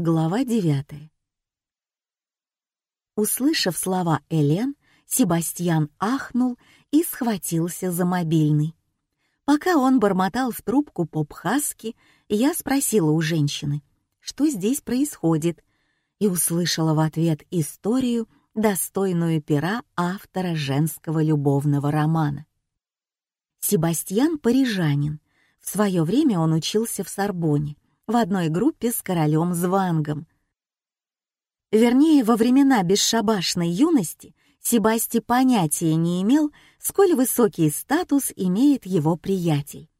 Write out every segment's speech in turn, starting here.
Глава девятая. Услышав слова Элен, Себастьян ахнул и схватился за мобильный. Пока он бормотал в трубку поп-хаски, я спросила у женщины, что здесь происходит, и услышала в ответ историю, достойную пера автора женского любовного романа. Себастьян — парижанин. В свое время он учился в Сорбоне, в одной группе с королем Звангом. Вернее, во времена бесшабашной юности Себасти понятия не имел, сколь высокий статус имеет его приятель.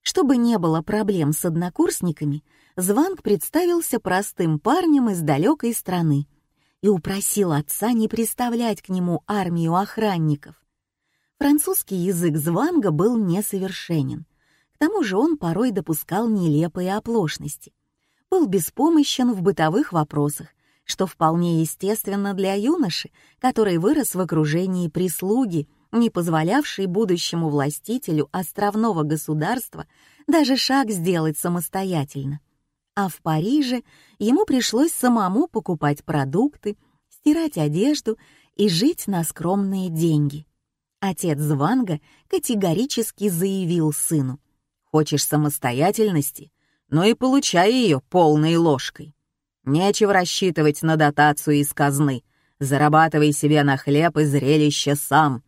Чтобы не было проблем с однокурсниками, Званг представился простым парнем из далекой страны и упросил отца не представлять к нему армию охранников. Французский язык Званга был несовершенен, тому же он порой допускал нелепые оплошности. Был беспомощен в бытовых вопросах, что вполне естественно для юноши, который вырос в окружении прислуги, не позволявшей будущему властителю островного государства даже шаг сделать самостоятельно. А в Париже ему пришлось самому покупать продукты, стирать одежду и жить на скромные деньги. Отец Званга категорически заявил сыну, Хочешь самостоятельности? Ну и получай ее полной ложкой. Нечего рассчитывать на дотацию из казны. Зарабатывай себе на хлеб и зрелище сам.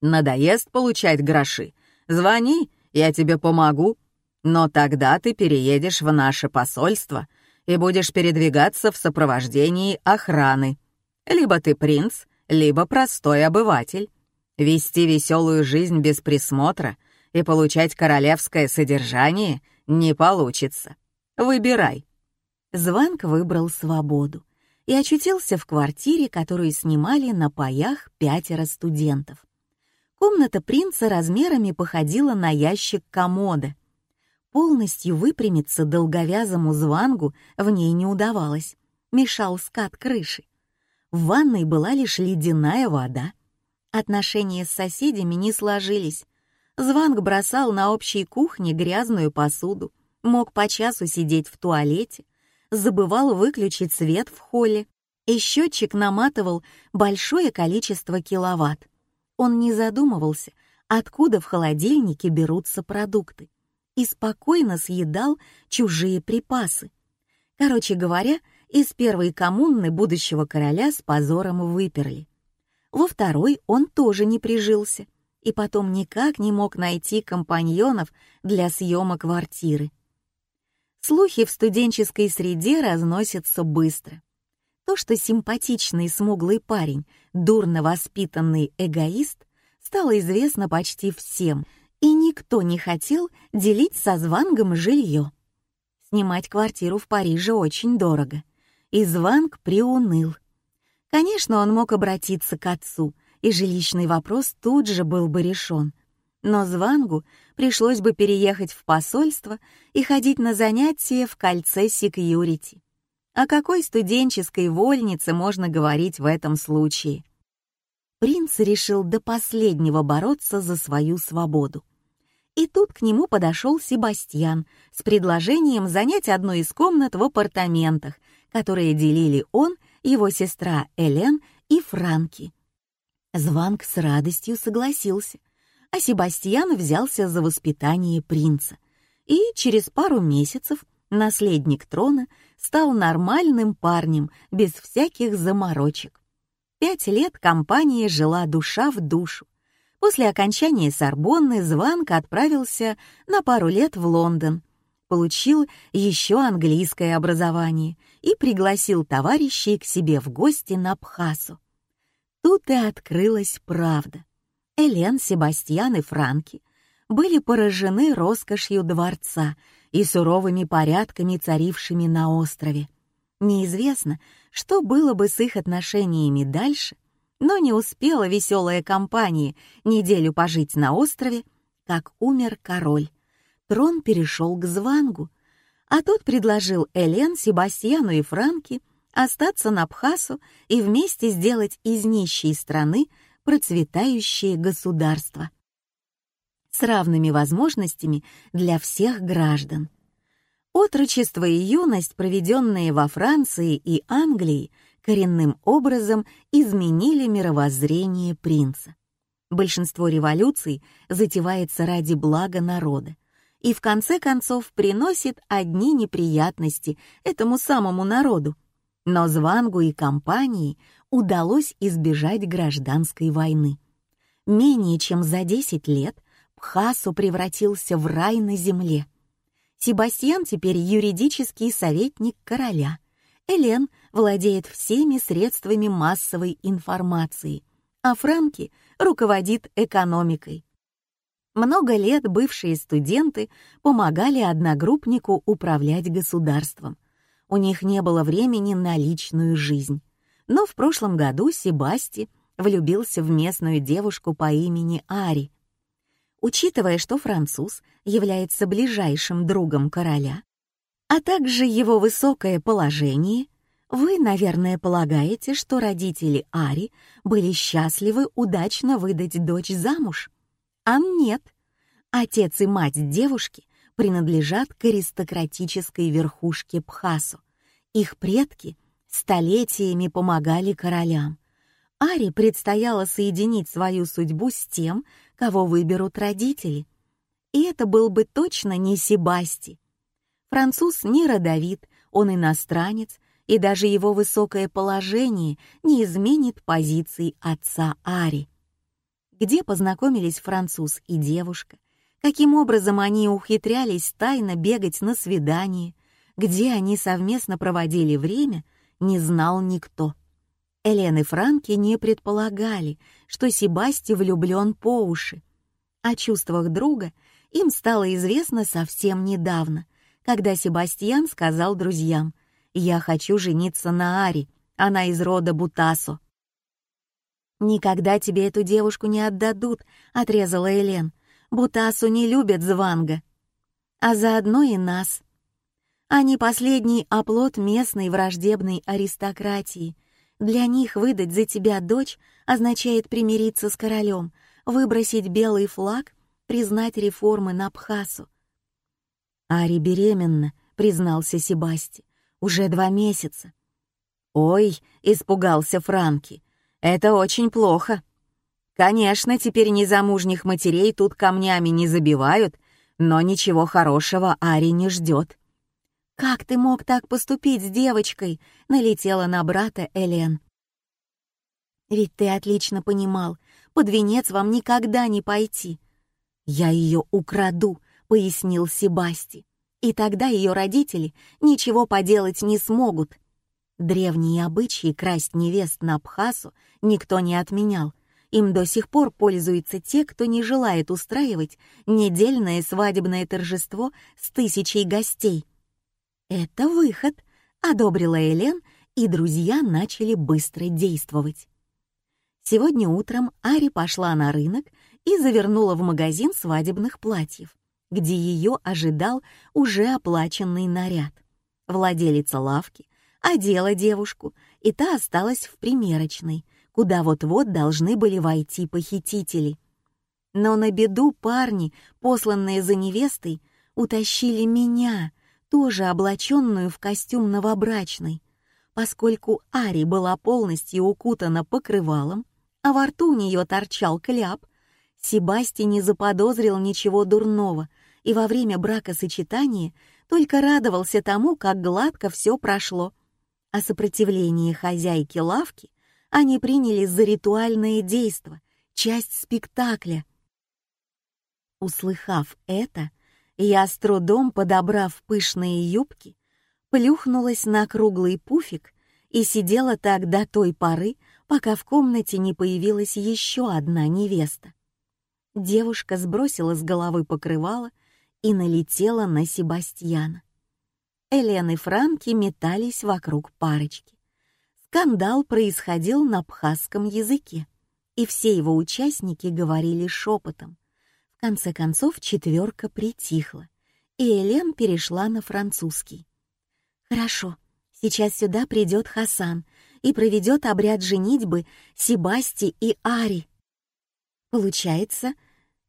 Надоест получать гроши? Звони, я тебе помогу. Но тогда ты переедешь в наше посольство и будешь передвигаться в сопровождении охраны. Либо ты принц, либо простой обыватель. Вести веселую жизнь без присмотра — и получать королевское содержание не получится. Выбирай». Званк выбрал свободу и очутился в квартире, которую снимали на паях пятеро студентов. Комната принца размерами походила на ящик комода. Полностью выпрямиться долговязому звангу в ней не удавалось, мешал скат крыши. В ванной была лишь ледяная вода. Отношения с соседями не сложились, Званг бросал на общей кухне грязную посуду, мог по часу сидеть в туалете, забывал выключить свет в холле, и счетчик наматывал большое количество киловатт. Он не задумывался, откуда в холодильнике берутся продукты, и спокойно съедал чужие припасы. Короче говоря, из первой коммуны будущего короля с позором выперли. Во второй он тоже не прижился — и потом никак не мог найти компаньонов для съема квартиры. Слухи в студенческой среде разносятся быстро. То, что симпатичный смуглый парень, дурно воспитанный эгоист, стало известно почти всем, и никто не хотел делить со Звангом жилье. Снимать квартиру в Париже очень дорого, и Званг приуныл. Конечно, он мог обратиться к отцу — и жилищный вопрос тут же был бы решен. Но Звангу пришлось бы переехать в посольство и ходить на занятия в кольце секьюрити. О какой студенческой вольнице можно говорить в этом случае? Принц решил до последнего бороться за свою свободу. И тут к нему подошел Себастьян с предложением занять одну из комнат в апартаментах, которые делили он, его сестра Элен и Франки. Званг с радостью согласился, а Себастьян взялся за воспитание принца. И через пару месяцев наследник трона стал нормальным парнем, без всяких заморочек. Пять лет компания жила душа в душу. После окончания Сорбонны Званг отправился на пару лет в Лондон, получил еще английское образование и пригласил товарищей к себе в гости на Бхасу. Тут и открылась правда. Элен, Себастьян и Франки были поражены роскошью дворца и суровыми порядками, царившими на острове. Неизвестно, что было бы с их отношениями дальше, но не успела веселая компания неделю пожить на острове, как умер король. Трон перешел к Звангу, а тот предложил Элен, Себастьяну и Франки остаться на Абхазу и вместе сделать из нищей страны процветающее государство с равными возможностями для всех граждан. Отрочество и юность, проведенные во Франции и Англии, коренным образом изменили мировоззрение принца. Большинство революций затевается ради блага народа и в конце концов приносит одни неприятности этому самому народу. Но Звангу и компании удалось избежать гражданской войны. Менее чем за 10 лет Пхасу превратился в рай на земле. Себастьян теперь юридический советник короля. Элен владеет всеми средствами массовой информации, а Франки руководит экономикой. Много лет бывшие студенты помогали одногруппнику управлять государством. У них не было времени на личную жизнь. Но в прошлом году Себасти влюбился в местную девушку по имени Ари. Учитывая, что француз является ближайшим другом короля, а также его высокое положение, вы, наверное, полагаете, что родители Ари были счастливы удачно выдать дочь замуж. А нет. Отец и мать девушки принадлежат к аристократической верхушке Пхасу. Их предки столетиями помогали королям. Ари предстояло соединить свою судьбу с тем, кого выберут родители. И это был бы точно не Себасти. Француз не родовит, он иностранец, и даже его высокое положение не изменит позиций отца Ари. Где познакомились француз и девушка? Каким образом они ухитрялись тайно бегать на свидание? Где они совместно проводили время, не знал никто. Элен и Франки не предполагали, что Себасти влюблен по уши. О чувствах друга им стало известно совсем недавно, когда Себастьян сказал друзьям «Я хочу жениться на Ари, она из рода Бутасо». «Никогда тебе эту девушку не отдадут», — отрезала Элен. «Бутасу не любят Званга. А заодно и нас. Они последний оплот местной враждебной аристократии — для них выдать за тебя дочь означает примириться с королем, выбросить белый флаг, признать реформы на Абхасу. «Ари беременна», — признался Себасти, — «уже два месяца». «Ой», — испугался Франки, — «это очень плохо». «Конечно, теперь незамужних матерей тут камнями не забивают, но ничего хорошего Ари не ждет. «Как ты мог так поступить с девочкой?» — налетела на брата Элен. «Ведь ты отлично понимал, под венец вам никогда не пойти». «Я ее украду», — пояснил Себасти. «И тогда ее родители ничего поделать не смогут». Древние обычаи красть невест на Абхазу никто не отменял. Им до сих пор пользуются те, кто не желает устраивать недельное свадебное торжество с тысячей гостей. «Это выход», — одобрила Элен, и друзья начали быстро действовать. Сегодня утром Ари пошла на рынок и завернула в магазин свадебных платьев, где ее ожидал уже оплаченный наряд. Владелица лавки одела девушку, и та осталась в примерочной, куда вот-вот должны были войти похитители. Но на беду парни, посланные за невестой, утащили меня, тоже облаченную в костюм новобрачной, поскольку Ари была полностью укутана покрывалом, а во рту у нее торчал кляп, Себасти не заподозрил ничего дурного и во время бракосочетания только радовался тому, как гладко все прошло. А сопротивление хозяйки лавки они приняли за ритуальное действо, часть спектакля. Услыхав это, я с трудом, подобрав пышные юбки, плюхнулась на круглый пуфик и сидела так до той поры, пока в комнате не появилась еще одна невеста. Девушка сбросила с головы покрывало и налетела на Себастьяна. Элен и Франки метались вокруг парочки. Скандал происходил на абхазском языке, и все его участники говорили шепотом конце концов четверка притихла, и Элен перешла на французский. «Хорошо, сейчас сюда придет Хасан и проведет обряд женитьбы Себасти и Ари». «Получается,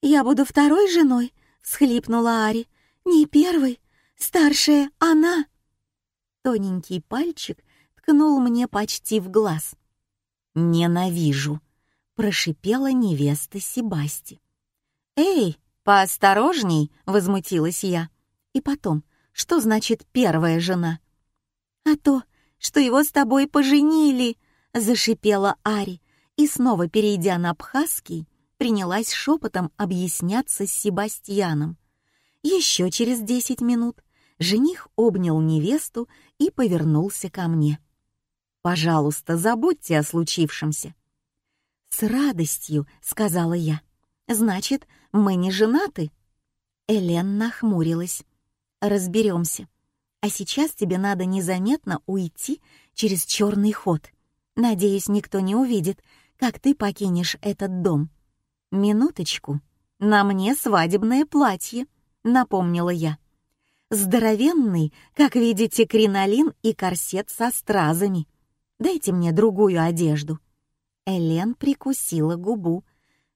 я буду второй женой?» — всхлипнула Ари. «Не первой. Старшая она!» Тоненький пальчик ткнул мне почти в глаз. «Ненавижу!» — прошипела невеста Себасти. «Эй, поосторожней!» — возмутилась я. «И потом, что значит первая жена?» «А то, что его с тобой поженили!» — зашипела Ари, и снова, перейдя на абхазский, принялась шепотом объясняться с Себастьяном. Еще через десять минут жених обнял невесту и повернулся ко мне. «Пожалуйста, забудьте о случившемся». «С радостью», — сказала я. «Значит, мы не женаты?» Элен нахмурилась. «Разберемся. А сейчас тебе надо незаметно уйти через черный ход. Надеюсь, никто не увидит, как ты покинешь этот дом. Минуточку. На мне свадебное платье», — напомнила я. Здоровенный, как видите, кринолин и корсет со стразами. Дайте мне другую одежду». Элен прикусила губу.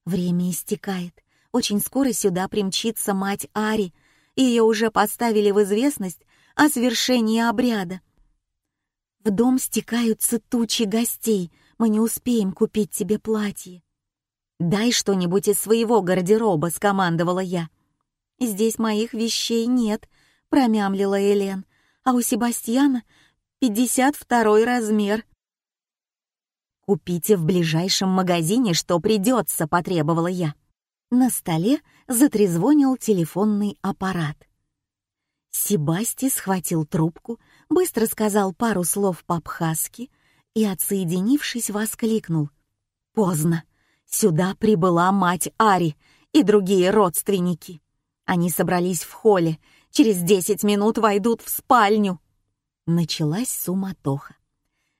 Время истекает. Очень скоро сюда примчится мать Ари. Ее уже поставили в известность о свершении обряда. В дом стекаются тучи гостей. Мы не успеем купить тебе платье. «Дай что-нибудь из своего гардероба», — скомандовала я. «Здесь моих вещей нет», — промямлила Элен, «а у Себастьяна пятьдесят второй размер». «Купите в ближайшем магазине, что придется», — потребовала я. На столе затрезвонил телефонный аппарат. Себасти схватил трубку, быстро сказал пару слов по-абхазски и, отсоединившись, воскликнул. «Поздно. Сюда прибыла мать Ари и другие родственники. Они собрались в холле, через десять минут войдут в спальню». Началась суматоха.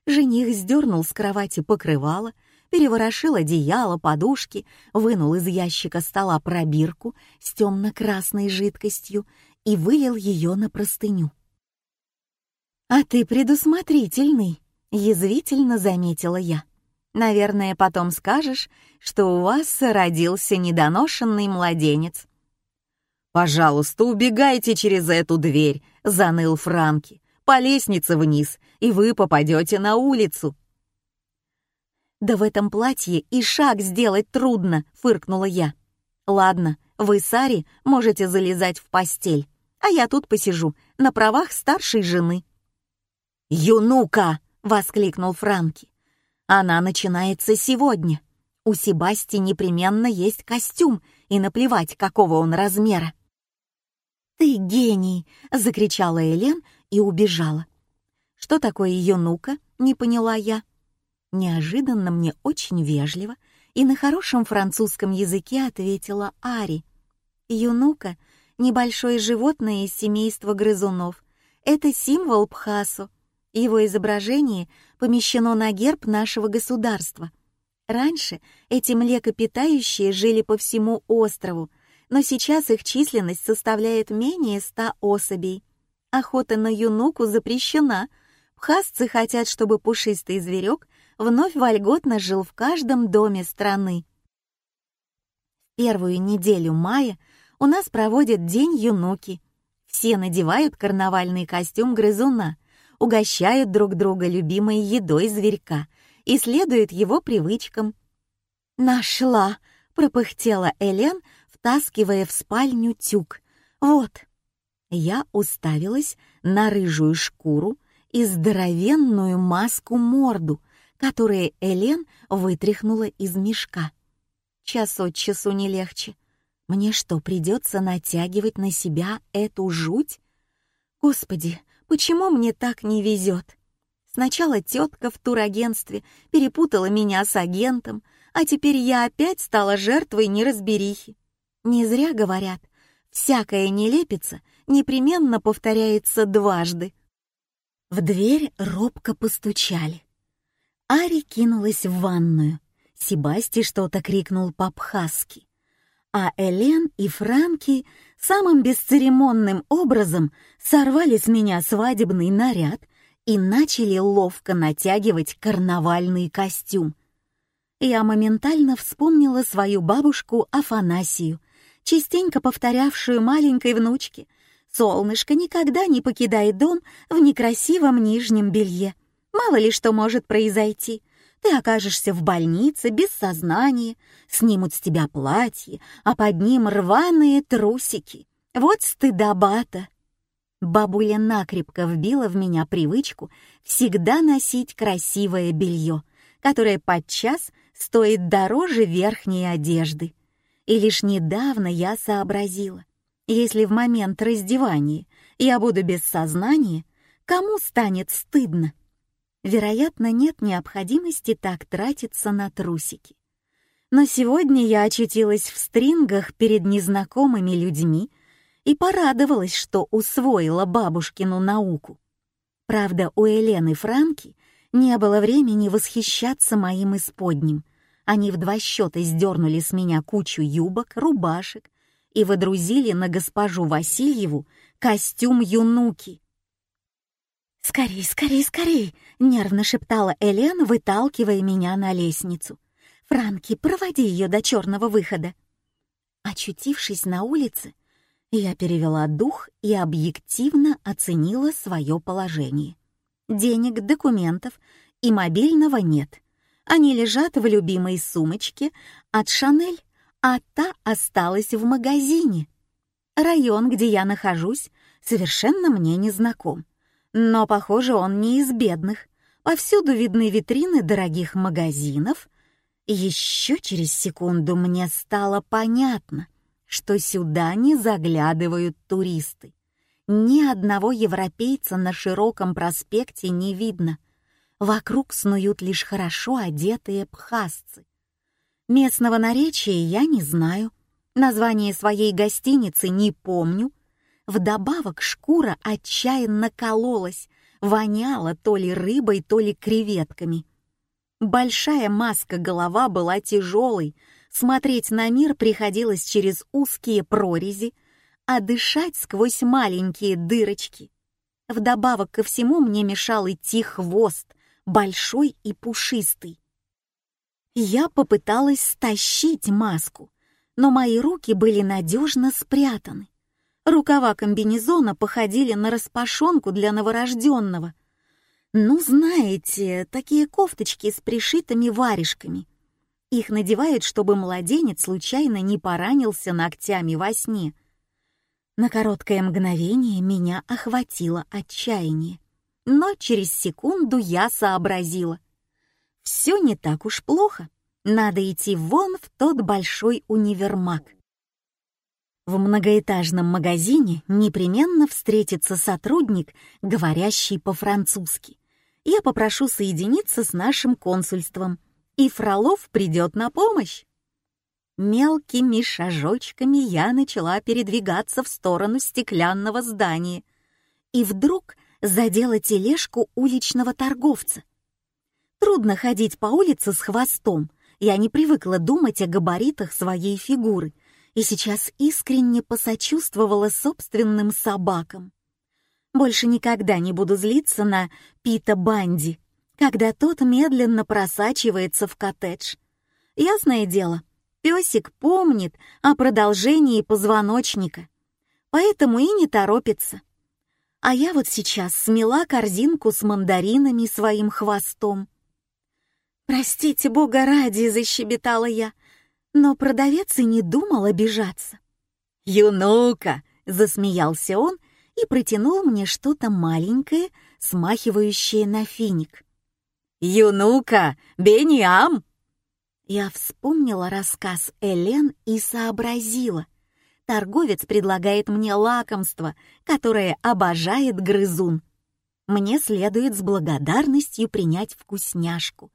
Жених сдернул с кровати покрывало, переворошил одеяло, подушки, вынул из ящика стола пробирку с темно-красной жидкостью и вылил ее на простыню. «А ты предусмотрительный», — язвительно заметила я. «Наверное, потом скажешь, что у вас родился недоношенный младенец». «Пожалуйста, убегайте через эту дверь», — заныл Франки. «По лестнице вниз, и вы попадете на улицу». «Да в этом платье и шаг сделать трудно», — фыркнула я. «Ладно, вы с Ари можете залезать в постель а я тут посижу, на правах старшей жены». «Юнука!» — воскликнул Франки. «Она начинается сегодня. У Себасти непременно есть костюм, и наплевать, какого он размера». «Ты гений!» — закричала Элен и убежала. «Что такое юнука?» — не поняла я. Неожиданно мне очень вежливо и на хорошем французском языке ответила Ари. «Юнука небольшое животное из семейства грызунов. Это символ Пхасу. Его изображение помещено на герб нашего государства. Раньше эти млекопитающие жили по всему острову, но сейчас их численность составляет менее ста особей. Охота на юнуку запрещена. Пхасцы хотят, чтобы пушистый зверек вновь вольготно жил в каждом доме страны. Первую неделю мая у нас проводят День юнуки. Все надевают карнавальный костюм грызуна, угощают друг друга любимой едой зверька и следуют его привычкам. «Нашла!» — пропыхтела Элен, втаскивая в спальню тюк. «Вот!» Я уставилась на рыжую шкуру и здоровенную маску-морду, которую Элен вытряхнула из мешка. Час от часу не легче — мне что, придется натягивать на себя эту жуть? Господи, почему мне так не везет? Сначала тетка в турагентстве перепутала меня с агентом, а теперь я опять стала жертвой неразберихи. Не зря говорят, всякая нелепица непременно повторяется дважды. В дверь робко постучали. Ари кинулась в ванную. Себасти что-то крикнул по-абхазски а Элен и Франки самым бесцеремонным образом сорвали с меня свадебный наряд и начали ловко натягивать карнавальный костюм. Я моментально вспомнила свою бабушку Афанасию, частенько повторявшую маленькой внучке, Солнышко никогда не покидает дом в некрасивом нижнем белье. Мало ли что может произойти. Ты окажешься в больнице без сознания, снимут с тебя платье, а под ним рваные трусики. Вот стыдоба-то. Бабуля накрепко вбила в меня привычку всегда носить красивое белье, которое подчас стоит дороже верхней одежды. И лишь недавно я сообразила, если в момент раздевания я буду без сознания, кому станет стыдно? Вероятно, нет необходимости так тратиться на трусики. Но сегодня я очутилась в стрингах перед незнакомыми людьми и порадовалась, что усвоила бабушкину науку. Правда, у Елены Франки не было времени восхищаться моим исподним. Они в два счета сдернули с меня кучу юбок, рубашек и водрузили на госпожу Васильеву костюм юнуки. «Скорей, скорей, скорей!» — нервно шептала Элен, выталкивая меня на лестницу. «Франки, проводи ее до черного выхода!» Очутившись на улице, я перевела дух и объективно оценила свое положение. Денег, документов и мобильного нет. Они лежат в любимой сумочке от «Шанель», а та осталась в магазине. Район, где я нахожусь, совершенно мне не знаком. Но, похоже, он не из бедных. Повсюду видны витрины дорогих магазинов. Еще через секунду мне стало понятно — что сюда не заглядывают туристы. Ни одного европейца на широком проспекте не видно. Вокруг снуют лишь хорошо одетые пхасцы. Местного наречия я не знаю, название своей гостиницы не помню. Вдобавок шкура отчаянно кололась, воняла то ли рыбой, то ли креветками. Большая маска-голова была тяжелой, Смотреть на мир приходилось через узкие прорези, а дышать сквозь маленькие дырочки. Вдобавок ко всему мне мешал идти хвост, большой и пушистый. Я попыталась стащить маску, но мои руки были надежно спрятаны. Рукава комбинезона походили на распашонку для новорожденного. Ну, знаете, такие кофточки с пришитыми варежками — их надевают, чтобы младенец случайно не поранился ногтями во сне. На короткое мгновение меня охватило отчаяние. Но через секунду я сообразила. Все не так уж плохо. Надо идти вон в тот большой универмаг. В многоэтажном магазине непременно встретится сотрудник, говорящий по-французски. Я попрошу соединиться с нашим консульством — и Фролов придет на помощь. Мелкими шажочками я начала передвигаться в сторону стеклянного здания и вдруг задела тележку уличного торговца. Трудно ходить по улице с хвостом, я не привыкла думать о габаритах своей фигуры и сейчас искренне посочувствовала собственным собакам. Больше никогда не буду злиться на Пита Банди, когда тот медленно просачивается в коттедж. Ясное дело, песик помнит о продолжении позвоночника, поэтому и не торопится. А я вот сейчас смела корзинку с мандаринами своим хвостом. «Простите, бога ради», — защебетала я, но продавец и не думал обижаться. «Юнука!» — засмеялся он и протянул мне что-то маленькое, смахивающее на финик. «Юнука, Бениам!» Я вспомнила рассказ Элен и сообразила. Торговец предлагает мне лакомство, которое обожает грызун. Мне следует с благодарностью принять вкусняшку.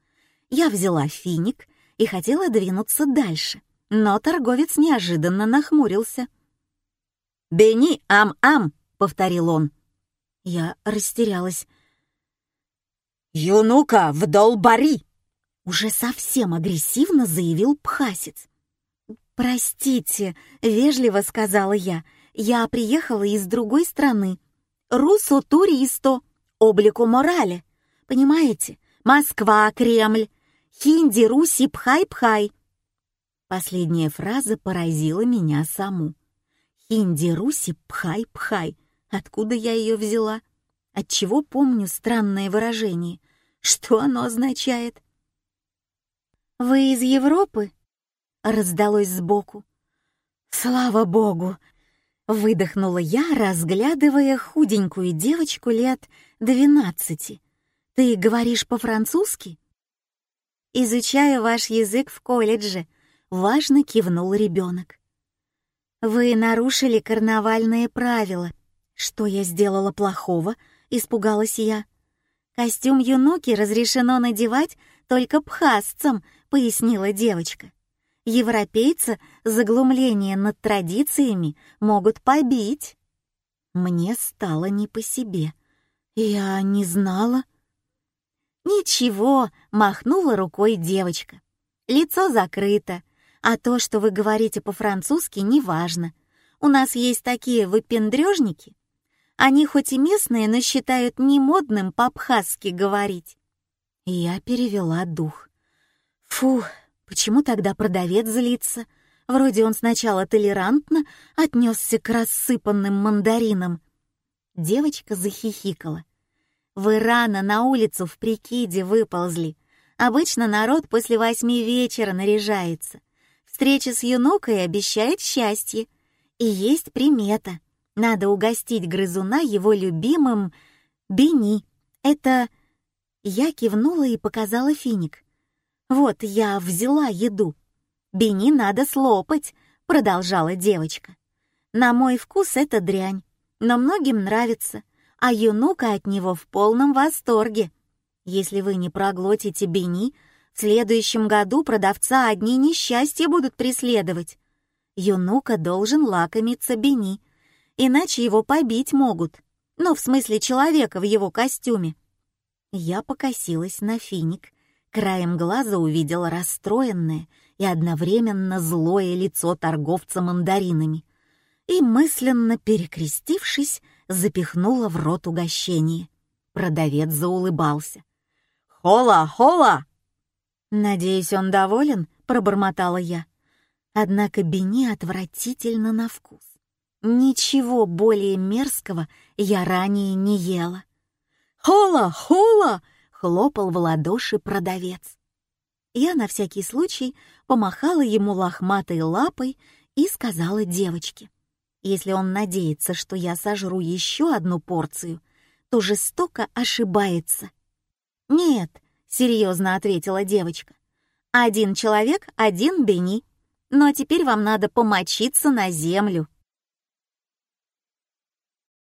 Я взяла финик и хотела двинуться дальше, но торговец неожиданно нахмурился. «Бени-ам-ам!» — повторил он. Я растерялась. «Юнука, вдолбари!» Уже совсем агрессивно заявил Пхасец. «Простите», — вежливо сказала я, — «я приехала из другой страны. Русо туристо, облику морали. Понимаете? Москва, Кремль, хинди, руси, пхай-пхай». Последняя фраза поразила меня саму. Хинди, руси, пхай-пхай — Откуда я ее взяла? Отчего помню странное выражение? Что оно означает? «Вы из Европы?» — раздалось сбоку. «Слава богу!» — выдохнула я, разглядывая худенькую девочку лет двенадцати. «Ты говоришь по-французски?» «Изучаю ваш язык в колледже», — важно кивнул ребенок. «Вы нарушили карнавальные правила. Что я сделала плохого?» — испугалась я. «Костюм юнуки разрешено надевать только пхасцам», — пояснила девочка. «Европейца заглумление над традициями могут побить». Мне стало не по себе. Я не знала. «Ничего», — махнула рукой девочка. «Лицо закрыто, а то, что вы говорите по-французски, неважно. У нас есть такие выпендрежники, они хоть и местные, но считают немодным по-абхазски говорить. Я перевела дух. Фу, почему тогда продавец злится? Вроде он сначала толерантно отнесся к рассыпанным мандаринам. Девочка захихикала. «Вы рано на улицу в прикиде выползли. Обычно народ после восьми вечера наряжается. Встреча с юнокой обещает счастье. И есть примета. Надо угостить грызуна его любимым бени. Это... Я кивнула и показала финик. Вот, я взяла еду. Бени надо слопать, продолжала девочка. На мой вкус это дрянь, но многим нравится, а юнука от него в полном восторге. Если вы не проглотите бени, в следующем году продавца одни несчастья будут преследовать. Юнука должен лакомиться бени — иначе его побить могут. Ну, в смысле человека в его костюме. Я покосилась на финик, краем глаза увидела расстроенное и одновременно злое лицо торговца мандаринами и, мысленно перекрестившись, запихнула в рот угощение. Продавец заулыбался. «Хола, хола!» «Надеюсь, он доволен?» — пробормотала я. Однако Бени отвратительно на вкус. Ничего более мерзкого я ранее не ела. «Хола! Хола!» — хлопал в ладоши продавец. Я на всякий случай помахала ему лохматой лапой и сказала девочке, если он надеется, что я сожру еще одну порцию, то жестоко ошибается. «Нет», — серьезно ответила девочка, — «один человек, один бени, но теперь вам надо помочиться на землю».